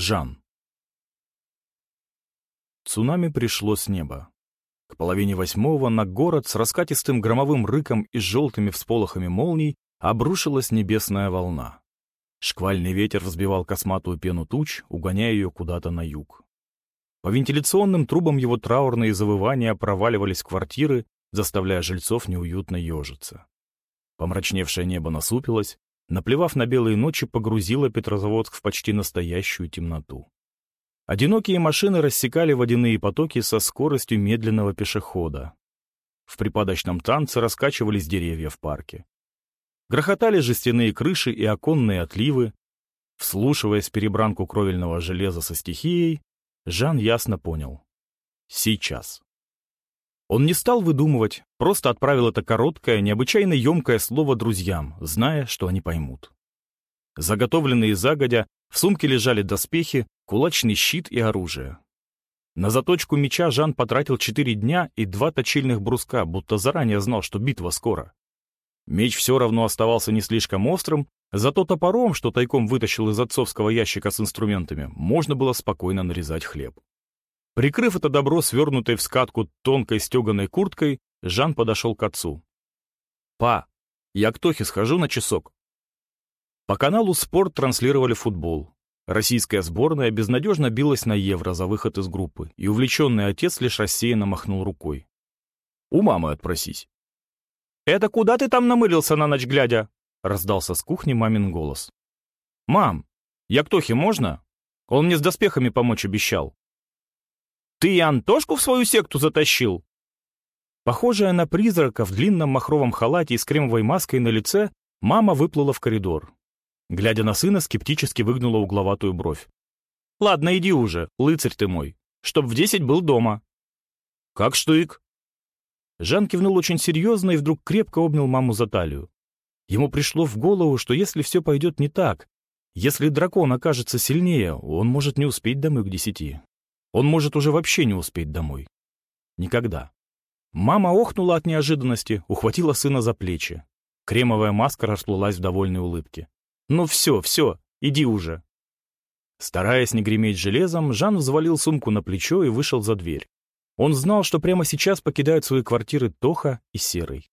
Жан. Цунами пришло с неба. К половине восьмого на город с раскатистым громовым рыком и желтыми всполохами молний обрушилась небесная волна. Шквальный ветер взбивал косматую пену туч, угоняя ее куда-то на юг. По вентиляционным трубам его траурные завывания проваливались в квартиры, заставляя жильцов неуютно ежиться. Помрачневшее небо насупилось, наплевав на белые ночи, погрузило Петрозаводск в почти настоящую темноту. Одинокие машины рассекали водяные потоки со скоростью медленного пешехода. В припадочном танце раскачивались деревья в парке. Грохотали жестяные крыши и оконные отливы. Вслушиваясь перебранку кровельного железа со стихией, Жан ясно понял. Сейчас. Он не стал выдумывать, просто отправил это короткое, необычайно емкое слово друзьям, зная, что они поймут. Заготовленные загодя, в сумке лежали доспехи, кулачный щит и оружие. На заточку меча Жан потратил четыре дня и два точильных бруска, будто заранее знал, что битва скоро. Меч все равно оставался не слишком острым, зато топором, что тайком вытащил из отцовского ящика с инструментами, можно было спокойно нарезать хлеб. Прикрыв это добро свернутой в скатку тонкой стеганой курткой, Жан подошел к отцу. «Па, я к Тохе схожу на часок». По каналу «Спорт» транслировали футбол. Российская сборная безнадежно билась на евро за выход из группы, и увлеченный отец лишь рассеянно махнул рукой. «У мамы отпросись». «Это куда ты там намылился на ночь глядя?» — раздался с кухни мамин голос. «Мам, я к Тохе можно? Он мне с доспехами помочь обещал». Ты и Антошку в свою секту затащил?» Похожая на призрака в длинном махровом халате и с кремовой маской на лице, мама выплыла в коридор. Глядя на сына, скептически выгнула угловатую бровь. «Ладно, иди уже, лыцарь ты мой, чтоб в десять был дома». «Как штык?» Жан кивнул очень серьезно и вдруг крепко обнял маму за талию. Ему пришло в голову, что если все пойдет не так, если дракон окажется сильнее, он может не успеть домой к десяти. Он может уже вообще не успеть домой. Никогда. Мама охнула от неожиданности, ухватила сына за плечи. Кремовая маска расплылась в довольной улыбке. «Ну все, все, иди уже». Стараясь не греметь железом, Жан взвалил сумку на плечо и вышел за дверь. Он знал, что прямо сейчас покидают свои квартиры Тоха и Серый.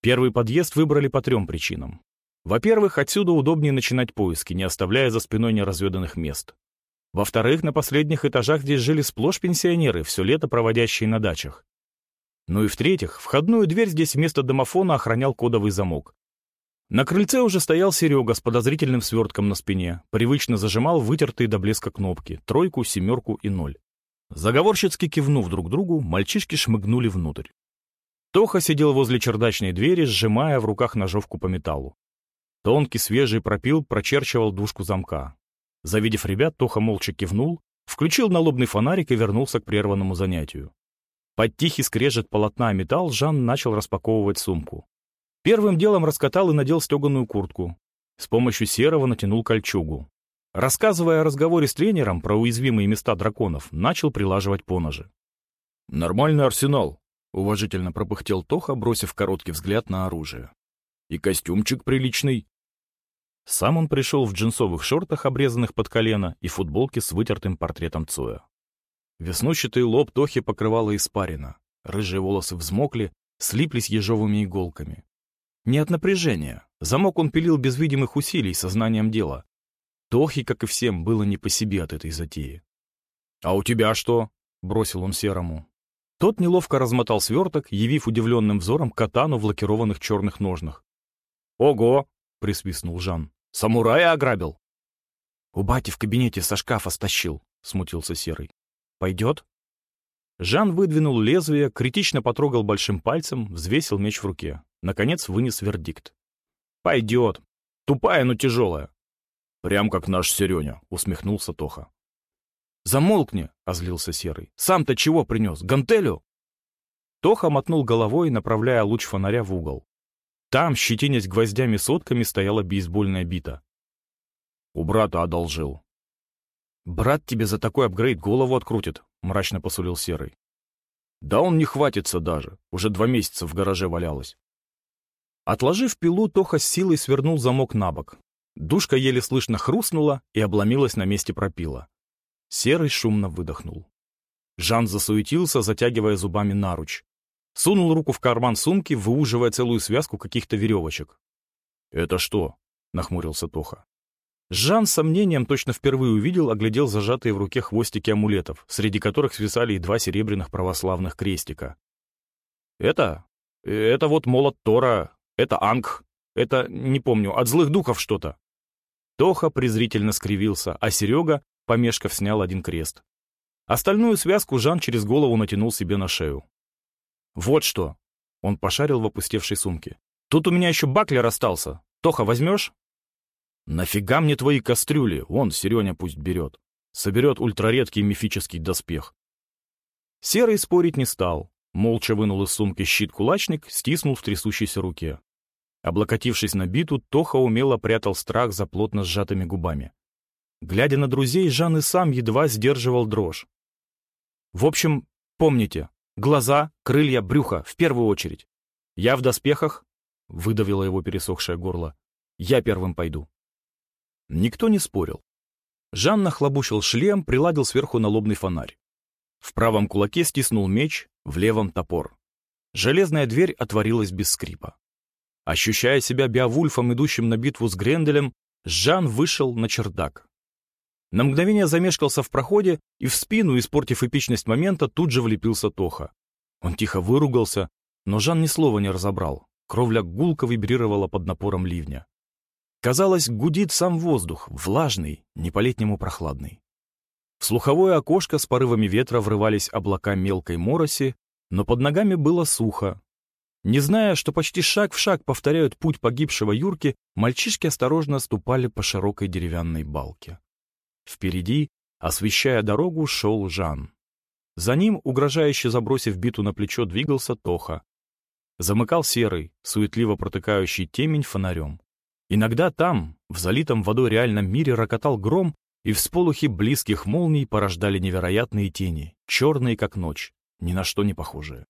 Первый подъезд выбрали по трем причинам. Во-первых, отсюда удобнее начинать поиски, не оставляя за спиной неразведанных мест. Во-вторых, на последних этажах здесь жили сплошь пенсионеры, все лето проводящие на дачах. Ну и в-третьих, входную дверь здесь вместо домофона охранял кодовый замок. На крыльце уже стоял Серега с подозрительным свертком на спине, привычно зажимал вытертые до блеска кнопки, тройку, семерку и ноль. Заговорщицки кивнув друг другу, мальчишки шмыгнули внутрь. Тоха сидел возле чердачной двери, сжимая в руках ножовку по металлу. Тонкий свежий пропил прочерчивал дужку замка. Завидев ребят, Тоха молча кивнул, включил налобный фонарик и вернулся к прерванному занятию. Под тихий скрежет полотна металл Жан начал распаковывать сумку. Первым делом раскатал и надел стеганую куртку. С помощью серого натянул кольчугу. Рассказывая о разговоре с тренером про уязвимые места драконов, начал прилаживать поножи. «Нормальный арсенал», — уважительно пропыхтел Тоха, бросив короткий взгляд на оружие. «И костюмчик приличный. Сам он пришел в джинсовых шортах, обрезанных под колено, и футболке с вытертым портретом Цоя. Веснущатый лоб Тохи покрывало испарина. Рыжие волосы взмокли, слиплись ежовыми иголками. Не от напряжения. Замок он пилил без видимых усилий, сознанием дела. Тохи, как и всем, было не по себе от этой затеи. «А у тебя что?» — бросил он Серому. Тот неловко размотал сверток, явив удивленным взором катану в лакированных черных ножнах. «Ого!» — присвистнул Жан. Самурая ограбил?» «У бати в кабинете со шкафа стащил», — смутился Серый. «Пойдет?» Жан выдвинул лезвие, критично потрогал большим пальцем, взвесил меч в руке. Наконец вынес вердикт. «Пойдет. Тупая, но тяжелая». «Прям как наш Сереня», — усмехнулся Тоха. «Замолкни!» — озлился Серый. «Сам-то чего принес? Гантелю?» Тоха мотнул головой, направляя луч фонаря в угол. Там, щетинясь гвоздями сотками, стояла бейсбольная бита. У брата одолжил. «Брат тебе за такой апгрейд голову открутит», — мрачно посулил Серый. «Да он не хватится даже. Уже два месяца в гараже валялась». Отложив пилу, Тоха с силой свернул замок на бок. Душка еле слышно хрустнула и обломилась на месте пропила. Серый шумно выдохнул. Жан засуетился, затягивая зубами наруч. Сунул руку в карман сумки, выуживая целую связку каких-то веревочек. «Это что?» — нахмурился Тоха. Жан с сомнением точно впервые увидел, оглядел зажатые в руке хвостики амулетов, среди которых свисали и два серебряных православных крестика. «Это? Это вот молот Тора, это Анг, это, не помню, от злых духов что-то». Тоха презрительно скривился, а Серега, помешков, снял один крест. Остальную связку Жан через голову натянул себе на шею. «Вот что!» — он пошарил в опустевшей сумке. «Тут у меня еще баклер остался. Тоха, возьмешь?» «Нафига мне твои кастрюли? Вон, Сереня пусть берет. Соберет ультраредкий мифический доспех». Серый спорить не стал. Молча вынул из сумки щит-кулачник, стиснул в трясущейся руке. Облокотившись на биту, Тоха умело прятал страх за плотно сжатыми губами. Глядя на друзей, Жан и сам едва сдерживал дрожь. В общем, помните, глаза, крылья, брюхо, в первую очередь. Я в доспехах, — выдавило его пересохшее горло, — я первым пойду. Никто не спорил. Жан нахлобучил шлем, приладил сверху налобный фонарь. В правом кулаке стиснул меч, в левом — топор. Железная дверь отворилась без скрипа. Ощущая себя Беовульфом, идущим на битву с Гренделем, Жан вышел на чердак. На мгновение замешкался в проходе, и в спину, испортив эпичность момента, тут же влепился Тоха. Он тихо выругался, но Жан ни слова не разобрал. Кровля гулко вибрировала под напором ливня. Казалось, гудит сам воздух, влажный, не по-летнему прохладный. В слуховое окошко с порывами ветра врывались облака мелкой мороси, но под ногами было сухо. Не зная, что почти шаг в шаг повторяют путь погибшего Юрки, мальчишки осторожно ступали по широкой деревянной балке. Впереди, освещая дорогу, шел Жан. За ним, угрожающе забросив биту на плечо, двигался Тоха. Замыкал серый, суетливо протыкающий темень фонарем. Иногда там, в залитом водой реальном мире, рокотал гром, и всполохи близких молний порождали невероятные тени, черные как ночь, ни на что не похожие.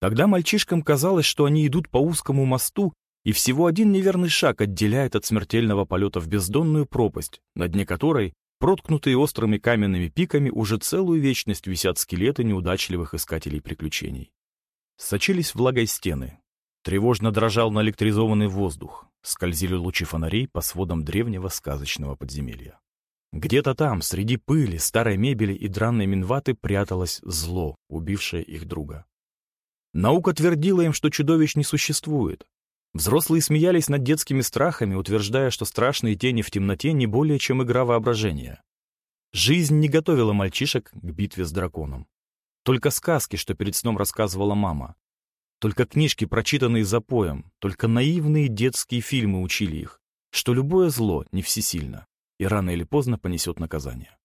Тогда мальчишкам казалось, что они идут по узкому мосту, и всего один неверный шаг отделяет от смертельного полета в бездонную пропасть, на дне которой, проткнутые острыми каменными пиками, уже целую вечность висят скелеты неудачливых искателей приключений. Сочились влагой стены. Тревожно дрожал наэлектризованный воздух скользили лучи фонарей по сводам древнего сказочного подземелья. Где-то там, среди пыли, старой мебели и дранной минваты, пряталось зло, убившее их друга. Наука твердила им, что чудовищ не существует. Взрослые смеялись над детскими страхами, утверждая, что страшные тени в темноте не более чем игра воображения. Жизнь не готовила мальчишек к битве с драконом. Только сказки, что перед сном рассказывала мама. Только книжки, прочитанные за поем, только наивные детские фильмы учили их, что любое зло не всесильно и рано или поздно понесет наказание.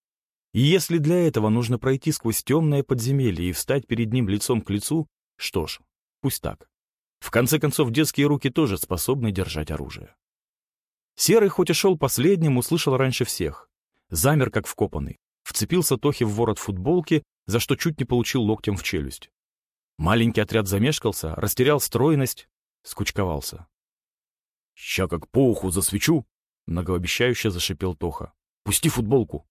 И если для этого нужно пройти сквозь темное подземелье и встать перед ним лицом к лицу, что ж, пусть так. В конце концов, детские руки тоже способны держать оружие. Серый, хоть и шел последним, услышал раньше всех. Замер, как вкопанный. Вцепился Тохе в ворот футболки, за что чуть не получил локтем в челюсть. Маленький отряд замешкался, растерял стройность, скучковался. «Ща как по уху засвечу!» — многообещающе зашипел Тоха. «Пусти футболку!»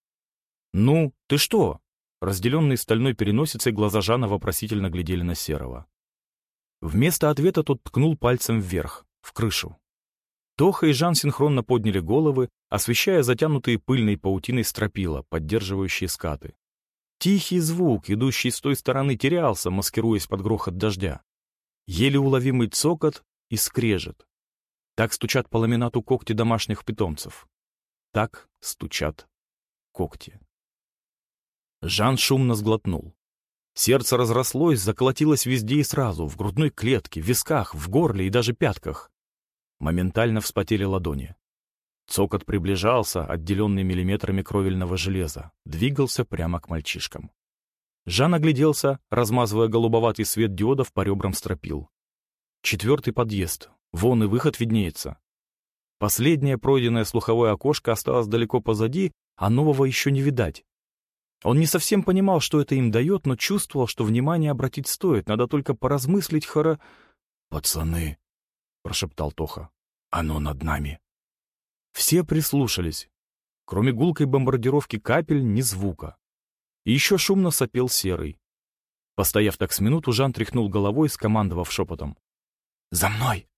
«Ну, ты что?» Разделенные стальной переносицей глаза Жана вопросительно глядели на Серого. Вместо ответа тот ткнул пальцем вверх, в крышу. Тоха и Жан синхронно подняли головы, освещая затянутые пыльной паутиной стропила, поддерживающие скаты. Тихий звук, идущий с той стороны, терялся, маскируясь под грохот дождя. Еле уловимый цокот и скрежет. Так стучат по ламинату когти домашних питомцев. Так стучат когти. Жан шумно сглотнул. Сердце разрослось, заколотилось везде и сразу, в грудной клетке, в висках, в горле и даже пятках. Моментально вспотели ладони. Цокот приближался, отделенный миллиметрами кровельного железа, двигался прямо к мальчишкам. Жан огляделся, размазывая голубоватый свет диодов по ребрам стропил. Четвертый подъезд. Вон и выход виднеется. Последнее пройденное слуховое окошко осталось далеко позади, а нового еще не видать. Он не совсем понимал, что это им дает, но чувствовал, что внимание обратить стоит, надо только поразмыслить хоро... «Пацаны», — прошептал Тоха, — «оно над нами». Все прислушались. Кроме гулкой бомбардировки капель, ни звука. И еще шумно сопел серый. Постояв так с минуту, Жан тряхнул головой, скомандовав шепотом. «За мной!»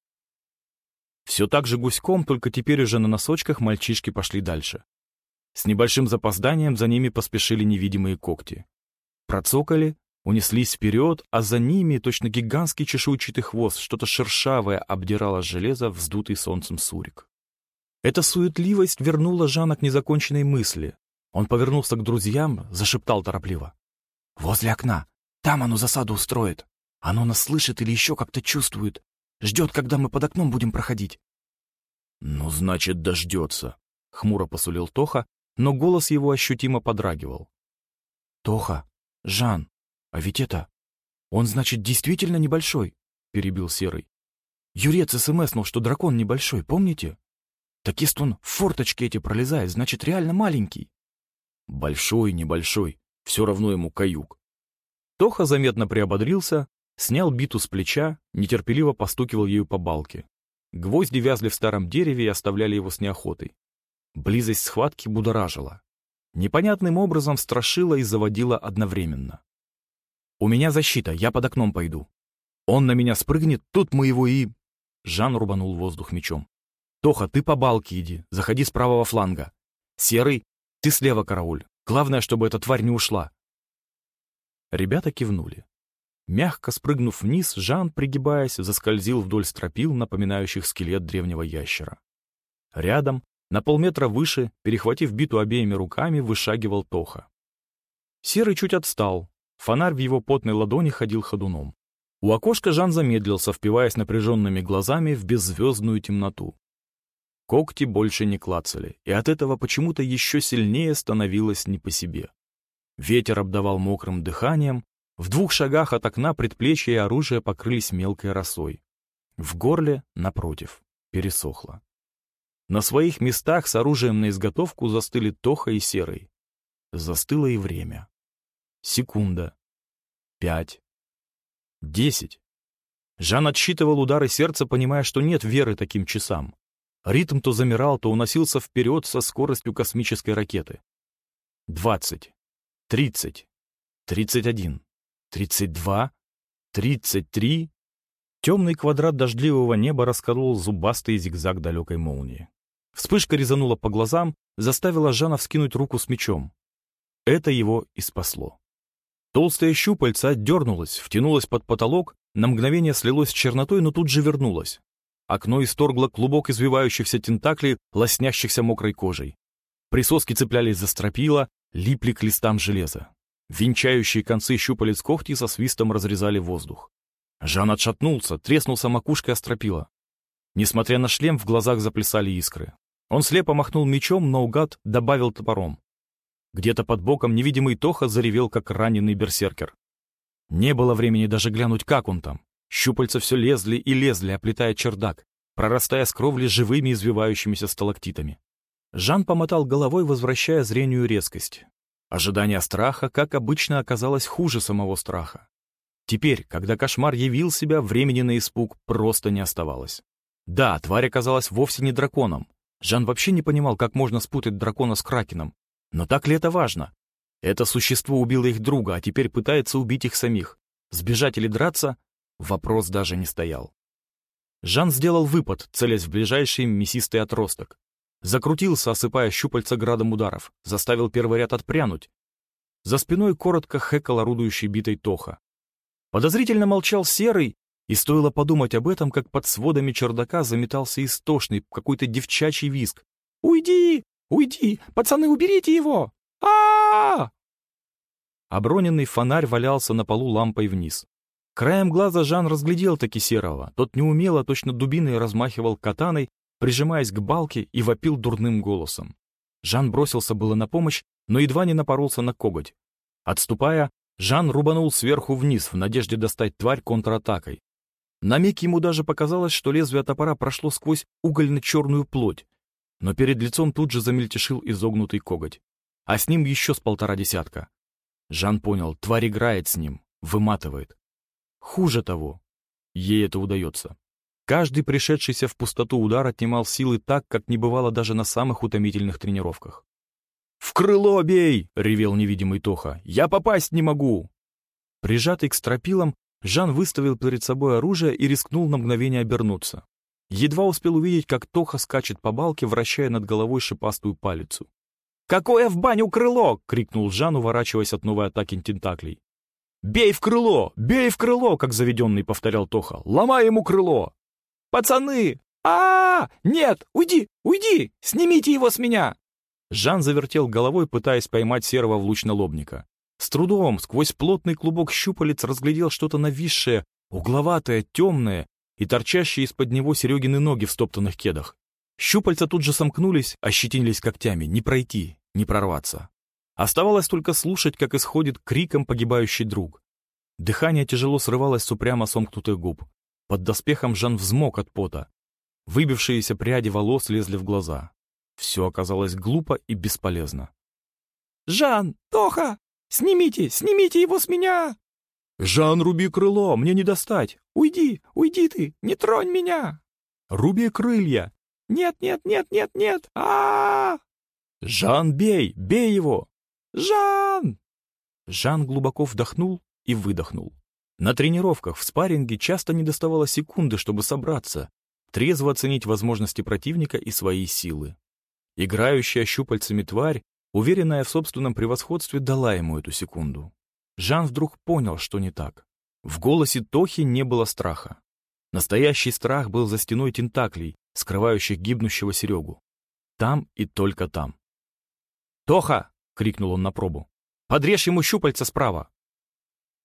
Все так же гуськом, только теперь уже на носочках мальчишки пошли дальше. С небольшим запозданием за ними поспешили невидимые когти. Процокали, унеслись вперед, а за ними точно гигантский чешуйчатый хвост, что-то шершавое обдирало железо, вздутый солнцем сурик. Эта суетливость вернула Жана к незаконченной мысли. Он повернулся к друзьям, зашептал торопливо. «Возле окна. Там оно засаду устроит. Оно нас слышит или еще как-то чувствует. Ждет, когда мы под окном будем проходить». «Ну, значит, дождется», — хмуро посулил Тоха, но голос его ощутимо подрагивал. «Тоха, Жан, а ведь это... Он, значит, действительно небольшой?» — перебил Серый. «Юрец СМСнул, что дракон небольшой, помните? Так если он в форточке эти пролезает, значит, реально маленький». «Большой, небольшой, все равно ему каюк. Тоха заметно приободрился, снял биту с плеча, нетерпеливо постукивал ею по балке. Гвозди вязли в старом дереве и оставляли его с неохотой. Близость схватки будоражила. Непонятным образом страшила и заводила одновременно. «У меня защита, я под окном пойду. Он на меня спрыгнет, тут мы его и...» Жан рубанул воздух мечом. «Тоха, ты по балке иди, заходи с правого фланга. Серый, ты слева карауль. Главное, чтобы эта тварь не ушла. Ребята кивнули. Мягко спрыгнув вниз, Жан, пригибаясь, заскользил вдоль стропил, напоминающих скелет древнего ящера. Рядом, на полметра выше, перехватив биту обеими руками, вышагивал Тоха. Серый чуть отстал, фонарь в его потной ладони ходил ходуном. У окошка Жан замедлился, впиваясь напряженными глазами в беззвездную темноту. Когти больше не клацали, и от этого почему-то еще сильнее становилось не по себе. Ветер обдавал мокрым дыханием, в двух шагах от окна предплечья и оружие покрылись мелкой росой. В горле, напротив, пересохло. На своих местах с оружием на изготовку застыли Тоха и Серый. Застыло и время. Секунда. Пять. Десять. Жан отсчитывал удары сердца, понимая, что нет веры таким часам. Ритм то замирал, то уносился вперед со скоростью космической ракеты. Двадцать тридцать, тридцать один, тридцать два, тридцать три. Темный квадрат дождливого неба расколол зубастый зигзаг далекой молнии. Вспышка резанула по глазам, заставила Жана вскинуть руку с мечом. Это его и спасло. Толстое щупальце отдернулось, втянулось под потолок, на мгновение слилось с чернотой, но тут же вернулось. Окно исторгло клубок извивающихся тентаклей, лоснящихся мокрой кожей. Присоски цеплялись за стропила, липли к листам железа. Венчающие концы щупалец когти со свистом разрезали воздух. Жан отшатнулся, треснулся макушкой остропила. Несмотря на шлем, в глазах заплясали искры. Он слепо махнул мечом, но угад добавил топором. Где-то под боком невидимый Тоха заревел, как раненый берсеркер. Не было времени даже глянуть, как он там. Щупальца все лезли и лезли, оплетая чердак, прорастая с кровли живыми извивающимися сталактитами. Жан помотал головой, возвращая зрению резкость. Ожидание страха, как обычно, оказалось хуже самого страха. Теперь, когда кошмар явил себя, времени на испуг просто не оставалось. Да, тварь оказалась вовсе не драконом. Жан вообще не понимал, как можно спутать дракона с кракеном. Но так ли это важно? Это существо убило их друга, а теперь пытается убить их самих. Сбежать или драться? Вопрос даже не стоял. Жан сделал выпад, целясь в ближайший мясистый отросток. Закрутился, осыпая щупальца градом ударов, заставил первый ряд отпрянуть. За спиной коротко хэкал орудующий битой Тоха. Подозрительно молчал Серый, и стоило подумать об этом, как под сводами чердака заметался истошный какой-то девчачий виск. «Уйди! Уйди! Пацаны, уберите его! а а, Оброненный фонарь валялся на полу лампой вниз. Краем глаза Жан разглядел таки Серого. Тот неумело, точно дубиной размахивал катаной, прижимаясь к балке и вопил дурным голосом. Жан бросился было на помощь, но едва не напоролся на коготь. Отступая, Жан рубанул сверху вниз в надежде достать тварь контратакой. На миг ему даже показалось, что лезвие топора прошло сквозь угольно-черную плоть, но перед лицом тут же замельтешил изогнутый коготь, а с ним еще с полтора десятка. Жан понял, тварь играет с ним, выматывает. Хуже того, ей это удается. Каждый пришедшийся в пустоту удар отнимал силы так, как не бывало даже на самых утомительных тренировках. «В крыло бей!» — ревел невидимый Тоха. «Я попасть не могу!» Прижатый к стропилам, Жан выставил перед собой оружие и рискнул на мгновение обернуться. Едва успел увидеть, как Тоха скачет по балке, вращая над головой шипастую палицу. «Какое в баню крыло!» — крикнул Жан, уворачиваясь от новой атаки тентаклей. «Бей в крыло! Бей в крыло!» — как заведенный повторял Тоха. «Ломай ему крыло!» «Пацаны! а, -а, -а! Нет! Уйди! Уйди! Снимите его с меня!» Жан завертел головой, пытаясь поймать серого в луч налобника. С трудом, сквозь плотный клубок щупалец, разглядел что-то нависшее, угловатое, темное и торчащие из-под него Серегины ноги в стоптанных кедах. Щупальца тут же сомкнулись, ощетинились когтями. Не пройти, не прорваться. Оставалось только слушать, как исходит криком погибающий друг. Дыхание тяжело срывалось с упрямо сомкнутых губ. Под доспехом Жан взмок от пота. Выбившиеся пряди волос лезли в глаза. Все оказалось глупо и бесполезно. «Жан! Тоха! Снимите! Снимите его с меня!» «Жан, руби крыло! Мне не достать! Уйди! Уйди ты! Не тронь меня!» «Руби крылья!» «Нет, нет, нет, нет, нет! а, -а, -а «Жан, бей! Бей его!» «Жан!» Жан глубоко вдохнул и выдохнул. На тренировках в спарринге часто не доставало секунды, чтобы собраться, трезво оценить возможности противника и свои силы. Играющая щупальцами тварь, уверенная в собственном превосходстве, дала ему эту секунду. Жан вдруг понял, что не так. В голосе Тохи не было страха. Настоящий страх был за стеной тентаклей, скрывающих гибнущего Серегу. Там и только там. «Тоха!» — крикнул он на пробу. «Подрежь ему щупальца справа!»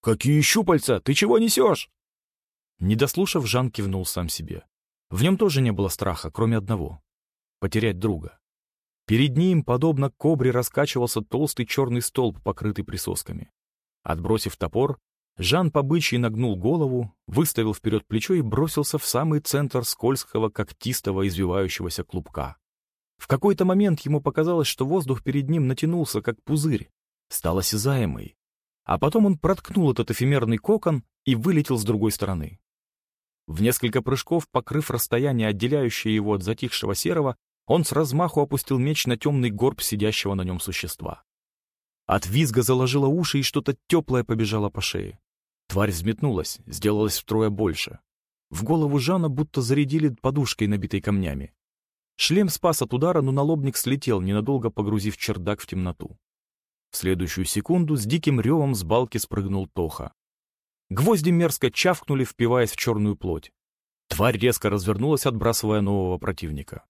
«Какие щупальца? Ты чего несешь?» Не дослушав, Жан кивнул сам себе. В нем тоже не было страха, кроме одного — потерять друга. Перед ним, подобно кобре, раскачивался толстый черный столб, покрытый присосками. Отбросив топор, Жан по бычьи нагнул голову, выставил вперед плечо и бросился в самый центр скользкого, когтистого, извивающегося клубка. В какой-то момент ему показалось, что воздух перед ним натянулся, как пузырь, стал осязаемый. А потом он проткнул этот эфемерный кокон и вылетел с другой стороны. В несколько прыжков, покрыв расстояние, отделяющее его от затихшего серого, он с размаху опустил меч на темный горб сидящего на нем существа. От визга заложило уши, и что-то теплое побежало по шее. Тварь взметнулась, сделалась втрое больше. В голову Жана будто зарядили подушкой, набитой камнями. Шлем спас от удара, но налобник слетел, ненадолго погрузив чердак в темноту. В следующую секунду с диким ревом с балки спрыгнул Тоха. Гвозди мерзко чавкнули, впиваясь в черную плоть. Тварь резко развернулась, отбрасывая нового противника.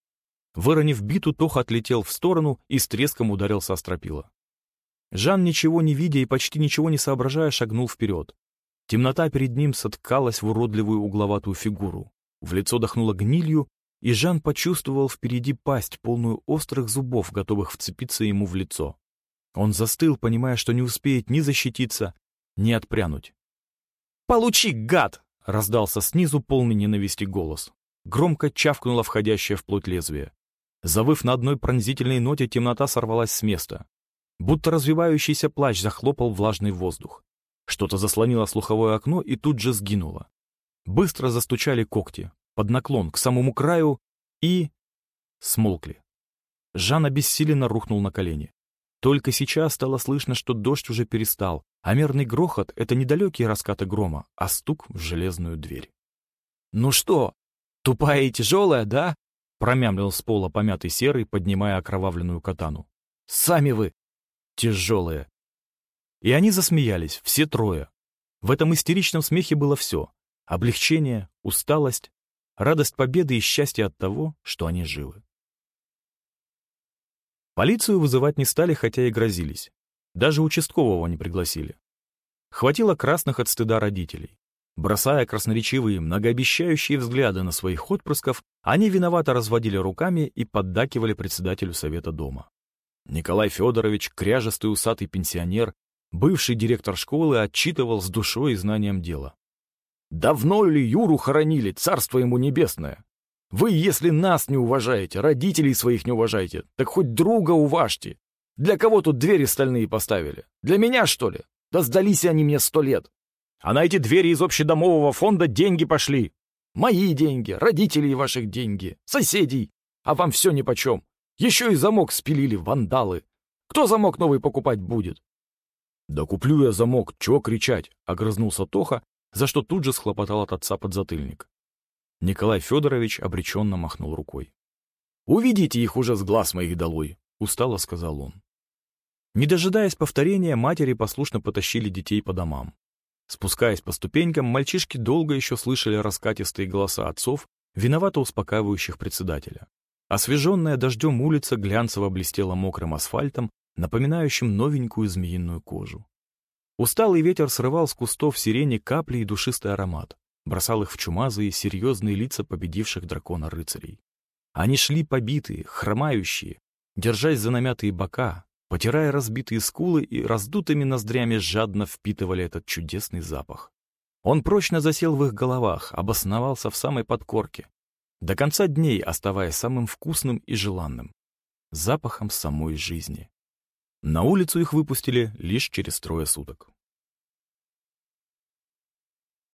Выронив биту, Тоха отлетел в сторону и с треском ударился о стропила. Жан, ничего не видя и почти ничего не соображая, шагнул вперед. Темнота перед ним соткалась в уродливую угловатую фигуру. В лицо дохнуло гнилью, и Жан почувствовал впереди пасть, полную острых зубов, готовых вцепиться ему в лицо. Он застыл, понимая, что не успеет ни защититься, ни отпрянуть. «Получи, гад!» — раздался снизу полный ненависти голос. Громко чавкнуло входящее в плоть лезвие. Завыв на одной пронзительной ноте, темнота сорвалась с места. Будто развивающийся плащ захлопал влажный воздух. Что-то заслонило слуховое окно и тут же сгинуло. Быстро застучали когти, под наклон, к самому краю, и... смолкли. Жан обессиленно рухнул на колени. Только сейчас стало слышно, что дождь уже перестал, а мерный грохот — это недалекие раскаты грома, а стук в железную дверь. «Ну что, тупая и тяжелая, да?» Промямлил с пола помятый серый, поднимая окровавленную катану. «Сами вы!» «Тяжелые!» И они засмеялись, все трое. В этом истеричном смехе было все. Облегчение, усталость, радость победы и счастье от того, что они живы. Полицию вызывать не стали, хотя и грозились. Даже участкового не пригласили. Хватило красных от стыда родителей. Бросая красноречивые, многообещающие взгляды на своих отпрысков, они виновато разводили руками и поддакивали председателю совета дома. Николай Федорович, кряжестый усатый пенсионер, бывший директор школы, отчитывал с душой и знанием дела. «Давно ли Юру хоронили, царство ему небесное? Вы, если нас не уважаете, родителей своих не уважаете, так хоть друга уважьте. Для кого тут двери стальные поставили? Для меня, что ли? Да сдались они мне сто лет. А на эти двери из общедомового фонда деньги пошли. Мои деньги, родителей ваших деньги, соседей. А вам все нипочем. Еще и замок спилили вандалы. Кто замок новый покупать будет? «Да куплю я замок, чего кричать?» — огрызнулся Тоха, за что тут же схлопотал от отца подзатыльник. Николай Федорович обреченно махнул рукой. «Уведите их уже с глаз моих долой!» — устало сказал он. Не дожидаясь повторения, матери послушно потащили детей по домам. Спускаясь по ступенькам, мальчишки долго еще слышали раскатистые голоса отцов, виновато успокаивающих председателя. Освеженная дождем улица глянцево блестела мокрым асфальтом, напоминающим новенькую змеиную кожу. Усталый ветер срывал с кустов сирени капли и душистый аромат, бросал их в чумазые, серьезные лица победивших дракона рыцарей. Они шли побитые, хромающие, держась за намятые бока, потирая разбитые скулы и раздутыми ноздрями жадно впитывали этот чудесный запах. Он прочно засел в их головах, обосновался в самой подкорке, до конца дней оставаясь самым вкусным и желанным, запахом самой жизни. На улицу их выпустили лишь через трое суток.